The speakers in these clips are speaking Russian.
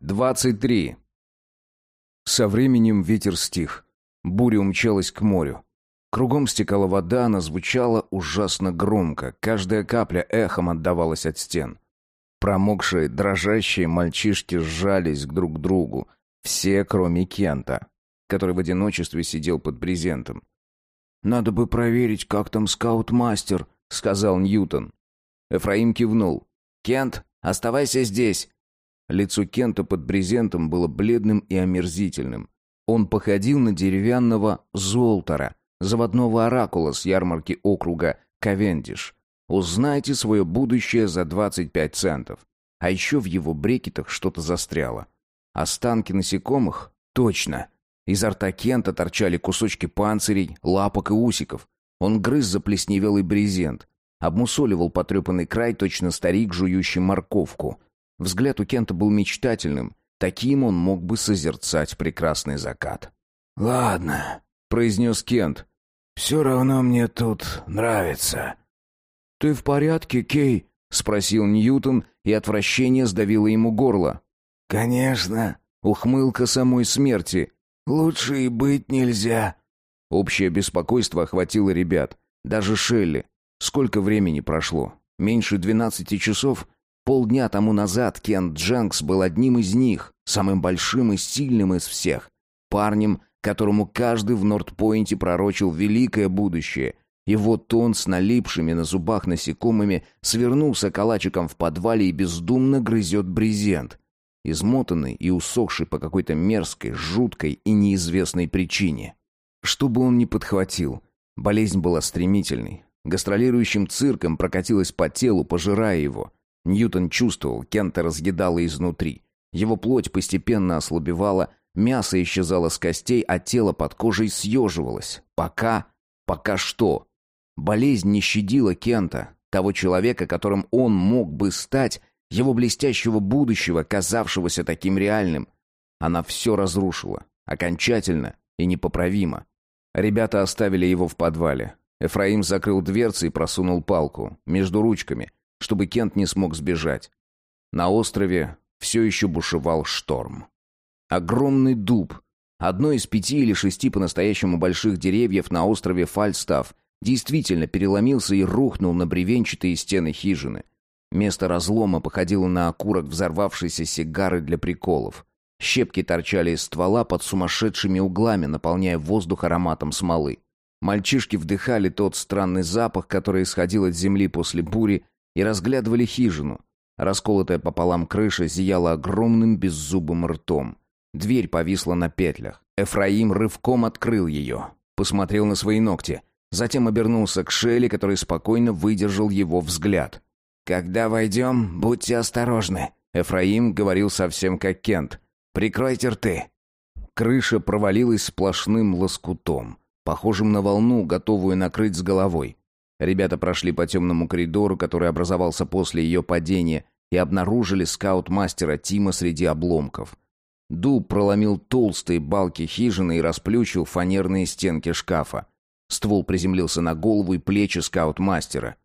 23. Со временем ветер стих. Буря умчалась к морю. Кругом стекала вода, она звучала ужасно громко. Каждая капля эхом отдавалась от стен. Промокшие, дрожащие мальчишки сжались друг к другу. Все, кроме Кента, который в одиночестве сидел под брезентом. «Надо бы проверить, как там скаут-мастер», — сказал Ньютон. Эфраим кивнул. «Кент, оставайся здесь. Лицо Кента под брезентом было бледным и омерзительным. Он походил на деревянного золтера, заводного оракула с ярмарки округа Кавендиш. Узнайте свое будущее за 25 центов. А еще в его брекетах что-то застряло. Останки насекомых? Точно. Изо рта Кента торчали кусочки панцирей, лапок и усиков. Он грыз заплесневелый брезент. Обмусоливал потрепанный край, точно старик, жующий морковку. Взгляд у Кента был мечтательным. Таким он мог бы созерцать прекрасный закат. «Ладно», — произнес Кент. «Все равно мне тут нравится». «Ты в порядке, Кей?» — спросил Ньютон, и отвращение сдавило ему горло. «Конечно». Ухмылка самой смерти. «Лучше и быть нельзя». Общее беспокойство охватило ребят. Даже Шелли. Сколько времени прошло? Меньше двенадцати часов? Полдня тому назад Кент Дженкс был одним из них, самым большим и сильным из всех. Парнем, которому каждый в Нордпойнте пророчил великое будущее. И вот он с налипшими на зубах насекомыми свернулся калачиком в подвале и бездумно грызет брезент. Измотанный и усохший по какой-то мерзкой, жуткой и неизвестной причине. Что бы он ни подхватил, болезнь была стремительной. Гастролирующим цирком прокатилась по телу, пожирая его – Ньютон чувствовал, Кента разъедало изнутри. Его плоть постепенно ослабевала, мясо исчезало с костей, а тело под кожей съеживалось. Пока... пока что? Болезнь не щадила Кента, того человека, которым он мог бы стать, его блестящего будущего, казавшегося таким реальным. Она все разрушила, окончательно и непоправимо. Ребята оставили его в подвале. Эфраим закрыл дверцы и просунул палку между ручками, чтобы Кент не смог сбежать. На острове все еще бушевал шторм. Огромный дуб, одно из пяти или шести по-настоящему больших деревьев на острове Фальстав, действительно переломился и рухнул на бревенчатые стены хижины. Место разлома походило на окурок взорвавшейся сигары для приколов. Щепки торчали из ствола под сумасшедшими углами, наполняя воздух ароматом смолы. Мальчишки вдыхали тот странный запах, который исходил от земли после бури, и разглядывали хижину. Расколотая пополам крыша зияла огромным беззубым ртом. Дверь повисла на петлях. Эфраим рывком открыл ее. Посмотрел на свои ногти. Затем обернулся к Шелли, который спокойно выдержал его взгляд. «Когда войдем, будьте осторожны», — Эфраим говорил совсем как Кент. «Прикройте рты». Крыша провалилась сплошным лоскутом, похожим на волну, готовую накрыть с головой. Ребята прошли по темному коридору, который образовался после ее падения, и обнаружили скаут-мастера Тима среди обломков. Дуб проломил толстые балки хижины и расплющил фанерные стенки шкафа. Ствол приземлился на голову и плечи скаут-мастера.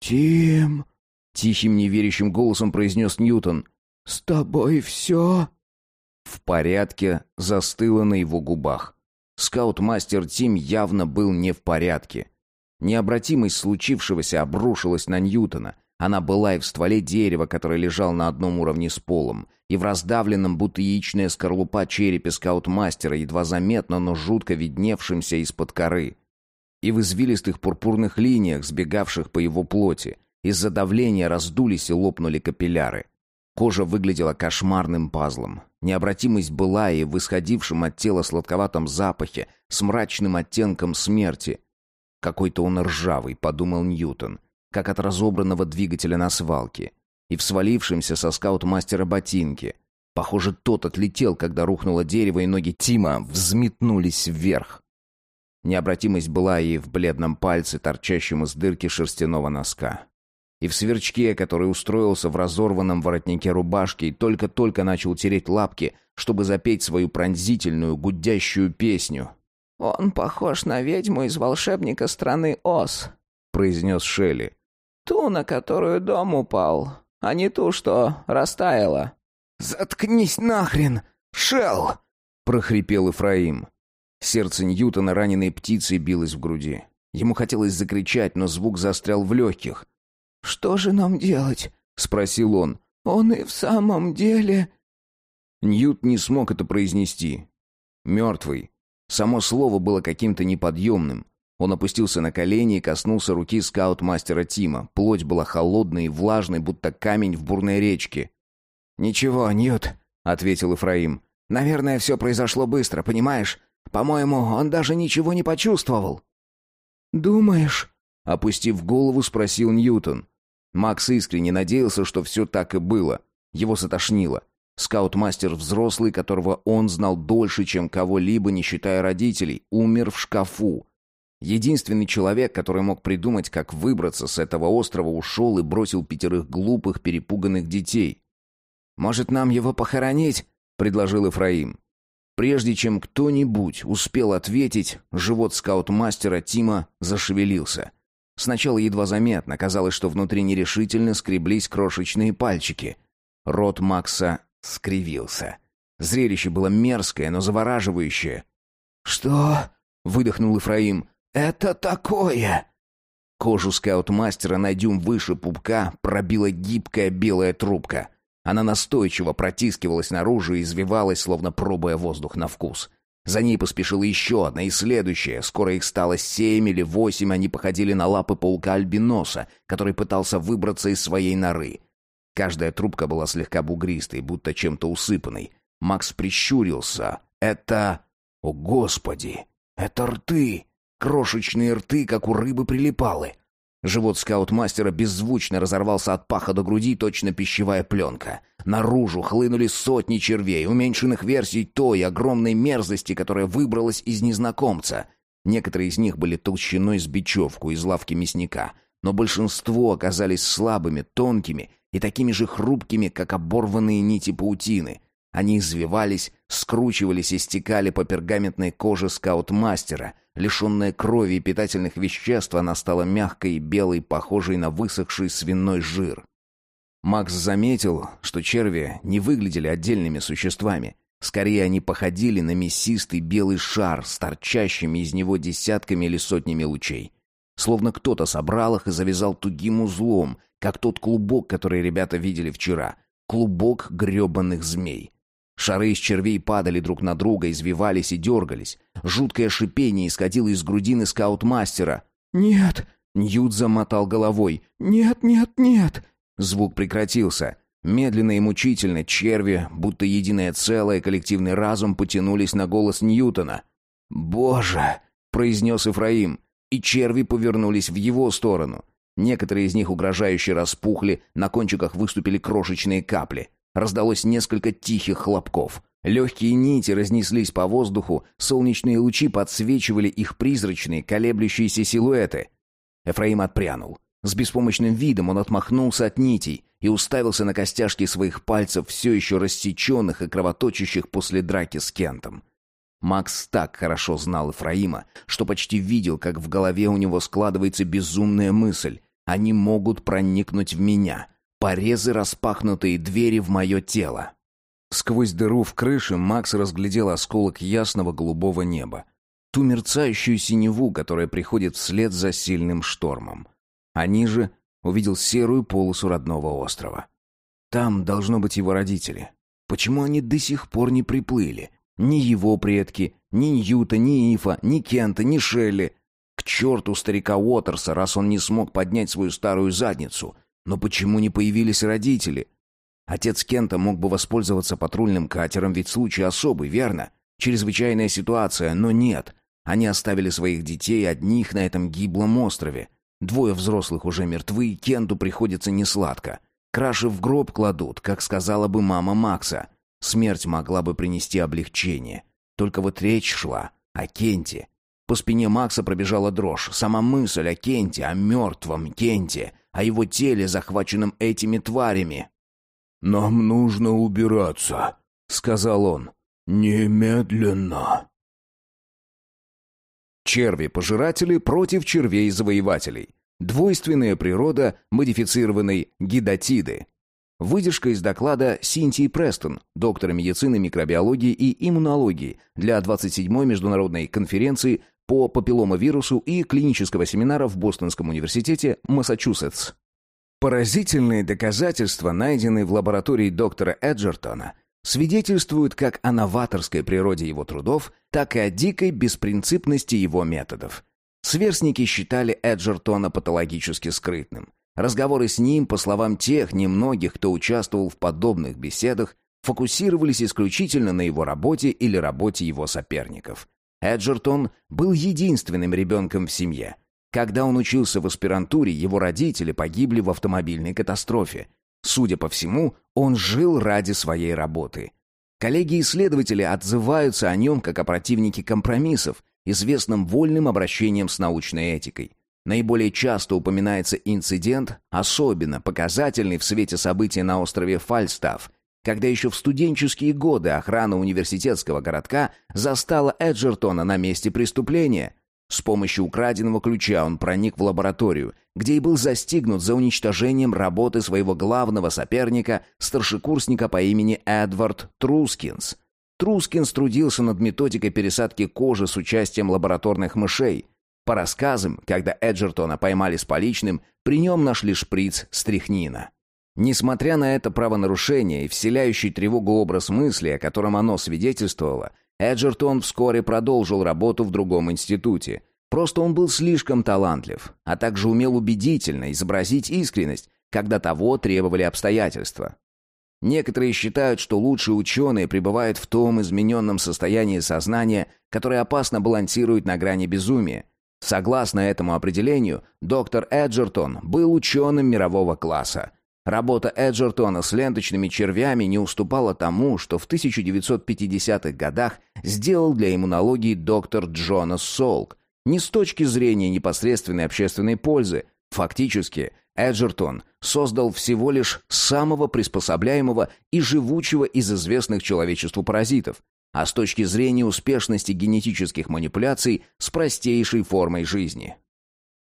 «Тим!» — тихим неверящим голосом произнес Ньютон. «С тобой все?» В порядке застыло на его губах. Скаут-мастер Тим явно был не в порядке. Необратимость случившегося обрушилась на Ньютона. Она была и в стволе дерева, который лежал на одном уровне с полом, и в раздавленном, будто яичная скорлупа черепе скаут-мастера, едва заметно, но жутко видневшимся из-под коры. И в извилистых пурпурных линиях, сбегавших по его плоти, из-за давления раздулись и лопнули капилляры. Кожа выглядела кошмарным пазлом. Необратимость была и в исходившем от тела сладковатом запахе, с мрачным оттенком смерти — какой-то он ржавый, подумал Ньютон, как от разобранного двигателя на свалке. И в свалившемся со скаут-мастера ботинке. Похоже, тот отлетел, когда рухнуло дерево, и ноги Тима взметнулись вверх. Необратимость была и в бледном пальце, торчащем из дырки шерстяного носка. И в сверчке, который устроился в разорванном воротнике рубашки и только-только начал тереть лапки, чтобы запеть свою пронзительную, гудящую песню. «Он похож на ведьму из волшебника страны Оз», — произнес Шелли. «Ту, на которую дом упал, а не ту, что растаяла. Заткнись нахрен, Шел! прохрипел Ифраим. Сердце Ньютона раненой птицей билось в груди. Ему хотелось закричать, но звук застрял в легких. «Что же нам делать?» — спросил он. «Он и в самом деле...» Ньют не смог это произнести. «Мертвый». Само слово было каким-то неподъемным. Он опустился на колени и коснулся руки скаут-мастера Тима. Плоть была холодной и влажной, будто камень в бурной речке. «Ничего, Ньют», — ответил Ифраим. «Наверное, все произошло быстро, понимаешь? По-моему, он даже ничего не почувствовал». «Думаешь?» — опустив голову, спросил Ньютон. Макс искренне надеялся, что все так и было. Его затошнило. Скаут-мастер взрослый, которого он знал дольше, чем кого-либо, не считая родителей, умер в шкафу. Единственный человек, который мог придумать, как выбраться с этого острова, ушел и бросил пятерых глупых, перепуганных детей. «Может, нам его похоронить?» — предложил Ифраим. Прежде чем кто-нибудь успел ответить, живот скаут-мастера Тима зашевелился. Сначала едва заметно, казалось, что внутри нерешительно скреблись крошечные пальчики. Рот Макса скривился. Зрелище было мерзкое, но завораживающее. «Что?» — выдохнул Ифраим. «Это такое!» Кожу скаут-мастера на дюйм выше пупка пробила гибкая белая трубка. Она настойчиво протискивалась наружу и извивалась, словно пробуя воздух на вкус. За ней поспешила еще одна и следующая. Скоро их стало семь или восемь, они походили на лапы паука-альбиноса, который пытался выбраться из своей норы. Каждая трубка была слегка бугристой, будто чем-то усыпанной. Макс прищурился. «Это... О, Господи! Это рты! Крошечные рты, как у рыбы, прилипалы!» Живот скаут-мастера беззвучно разорвался от паха до груди, точно пищевая пленка. Наружу хлынули сотни червей, уменьшенных версий той огромной мерзости, которая выбралась из незнакомца. Некоторые из них были толщиной с бечевку из лавки мясника, но большинство оказались слабыми, тонкими и такими же хрупкими, как оборванные нити паутины. Они извивались, скручивались и стекали по пергаментной коже скаут-мастера. Лишенная крови и питательных веществ, она стала мягкой и белой, похожей на высохший свиной жир. Макс заметил, что черви не выглядели отдельными существами. Скорее, они походили на мясистый белый шар с торчащими из него десятками или сотнями лучей. Словно кто-то собрал их и завязал тугим узлом, как тот клубок, который ребята видели вчера. Клубок гребаных змей. Шары из червей падали друг на друга, извивались и дергались. Жуткое шипение исходило из грудины скаут-мастера. «Нет!» — Ньют замотал головой. «Нет, нет, нет!» Звук прекратился. Медленно и мучительно черви, будто единое целое, коллективный разум потянулись на голос Ньютона. «Боже!» — произнес Ифраим. И черви повернулись в его сторону. Некоторые из них угрожающе распухли, на кончиках выступили крошечные капли. Раздалось несколько тихих хлопков. Легкие нити разнеслись по воздуху, солнечные лучи подсвечивали их призрачные, колеблющиеся силуэты. Эфраим отпрянул. С беспомощным видом он отмахнулся от нитей и уставился на костяшки своих пальцев, все еще рассеченных и кровоточащих после драки с Кентом. Макс так хорошо знал Эфраима, что почти видел, как в голове у него складывается безумная мысль. «Они могут проникнуть в меня порезы распахнутые двери в мое тело. Сквозь дыру в крыше Макс разглядел осколок ясного голубого неба. Ту мерцающую синеву, которая приходит вслед за сильным штормом. А ниже увидел серую полосу родного острова. Там должно быть его родители. Почему они до сих пор не приплыли? Ни его предки, ни Ньюта, ни Ифа, ни Кента, ни Шелли. К черту старика Уотерса, раз он не смог поднять свою старую задницу. Но почему не появились родители? Отец Кента мог бы воспользоваться патрульным катером, ведь случай особый, верно? Чрезвычайная ситуация, но нет. Они оставили своих детей одних на этом гиблом острове. Двое взрослых уже мертвы, Кенту приходится несладко. Краши в гроб кладут, как сказала бы мама Макса. Смерть могла бы принести облегчение. Только вот речь шла о Кенте. По спине Макса пробежала дрожь. Сама мысль о Кенте, о мертвом Кенте, о его теле, захваченном этими тварями. «Нам нужно убираться», — сказал он. «Немедленно». Черви-пожиратели против червей-завоевателей. Двойственная природа модифицированной гидатиды. Выдержка из доклада Синтии Престон, доктора медицины, микробиологии и иммунологии для 27-й международной конференции по папилломавирусу и клинического семинара в Бостонском университете Массачусетс. Поразительные доказательства, найденные в лаборатории доктора Эджертона, свидетельствуют как о новаторской природе его трудов, так и о дикой беспринципности его методов. Сверстники считали Эджертона патологически скрытным. Разговоры с ним, по словам тех немногих, кто участвовал в подобных беседах, фокусировались исключительно на его работе или работе его соперников. Эджертон был единственным ребенком в семье. Когда он учился в аспирантуре, его родители погибли в автомобильной катастрофе. Судя по всему, он жил ради своей работы. Коллеги-исследователи отзываются о нем как о противнике компромиссов, известном вольным обращением с научной этикой. Наиболее часто упоминается инцидент, особенно показательный в свете событий на острове Фальстаф, когда еще в студенческие годы охрана университетского городка застала Эджертона на месте преступления. С помощью украденного ключа он проник в лабораторию, где и был застигнут за уничтожением работы своего главного соперника, старшекурсника по имени Эдвард Трускинс. Трускинс трудился над методикой пересадки кожи с участием лабораторных мышей – по рассказам, когда Эджертона поймали с поличным, при нем нашли шприц стрихнина. Несмотря на это правонарушение и вселяющий тревогу образ мысли, о котором оно свидетельствовало, Эджертон вскоре продолжил работу в другом институте. Просто он был слишком талантлив, а также умел убедительно изобразить искренность, когда того требовали обстоятельства. Некоторые считают, что лучшие ученые пребывают в том измененном состоянии сознания, которое опасно балансирует на грани безумия, Согласно этому определению, доктор Эджертон был ученым мирового класса. Работа Эджертона с ленточными червями не уступала тому, что в 1950-х годах сделал для иммунологии доктор Джонас Солк. Не с точки зрения непосредственной общественной пользы. Фактически, Эджертон создал всего лишь самого приспособляемого и живучего из известных человечеству паразитов а с точки зрения успешности генетических манипуляций с простейшей формой жизни.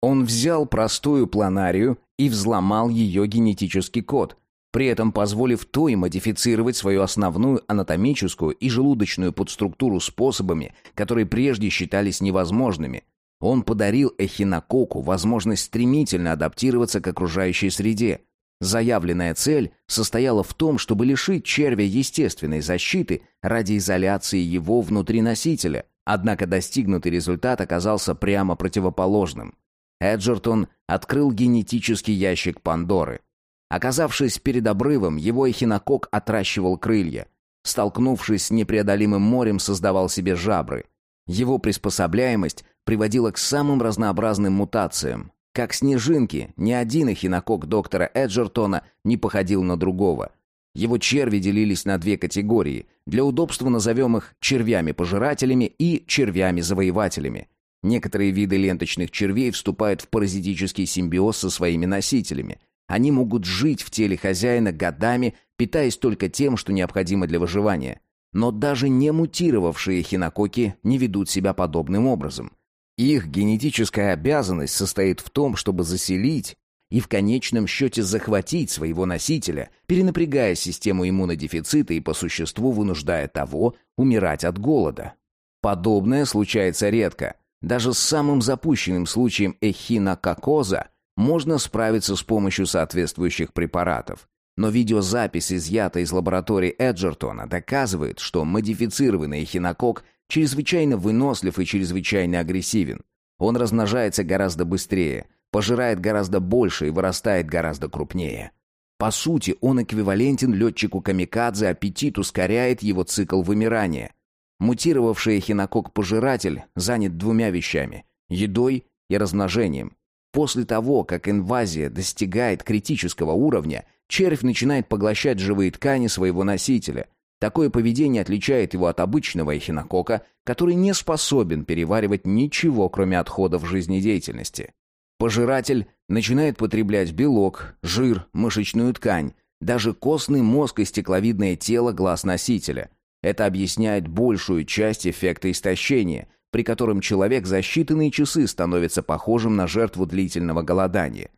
Он взял простую планарию и взломал ее генетический код, при этом позволив той модифицировать свою основную анатомическую и желудочную подструктуру способами, которые прежде считались невозможными. Он подарил эхинококу возможность стремительно адаптироваться к окружающей среде – Заявленная цель состояла в том, чтобы лишить червя естественной защиты ради изоляции его внутри носителя, однако достигнутый результат оказался прямо противоположным. Эджертон открыл генетический ящик Пандоры. Оказавшись перед обрывом, его эхинокок отращивал крылья. Столкнувшись с непреодолимым морем, создавал себе жабры. Его приспособляемость приводила к самым разнообразным мутациям, как снежинки, ни один эхинокок доктора Эджертона не походил на другого. Его черви делились на две категории. Для удобства назовем их червями-пожирателями и червями-завоевателями. Некоторые виды ленточных червей вступают в паразитический симбиоз со своими носителями. Они могут жить в теле хозяина годами, питаясь только тем, что необходимо для выживания. Но даже не мутировавшие хинококи не ведут себя подобным образом. Их генетическая обязанность состоит в том, чтобы заселить и в конечном счете захватить своего носителя, перенапрягая систему иммунодефицита и по существу вынуждая того умирать от голода. Подобное случается редко. Даже с самым запущенным случаем эхинококоза можно справиться с помощью соответствующих препаратов. Но видеозапись, изъятая из лаборатории Эджертона, доказывает, что модифицированный эхинокок чрезвычайно вынослив и чрезвычайно агрессивен. Он размножается гораздо быстрее, пожирает гораздо больше и вырастает гораздо крупнее. По сути, он эквивалентен летчику-камикадзе, аппетит ускоряет его цикл вымирания. Мутировавший эхинокок-пожиратель занят двумя вещами – едой и размножением. После того, как инвазия достигает критического уровня, червь начинает поглощать живые ткани своего носителя – Такое поведение отличает его от обычного эхинокока, который не способен переваривать ничего, кроме отходов жизнедеятельности. Пожиратель начинает потреблять белок, жир, мышечную ткань, даже костный мозг и стекловидное тело глаз носителя. Это объясняет большую часть эффекта истощения, при котором человек за считанные часы становится похожим на жертву длительного голодания.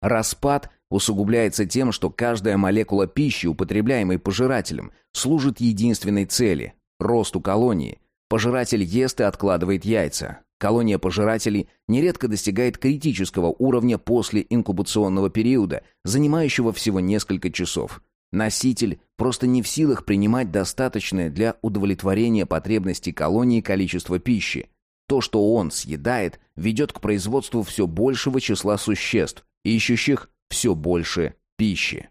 Распад усугубляется тем, что каждая молекула пищи, употребляемой пожирателем, служит единственной цели – росту колонии. Пожиратель ест и откладывает яйца. Колония пожирателей нередко достигает критического уровня после инкубационного периода, занимающего всего несколько часов. Носитель просто не в силах принимать достаточное для удовлетворения потребностей колонии количество пищи. То, что он съедает, ведет к производству все большего числа существ, ищущих все больше пищи.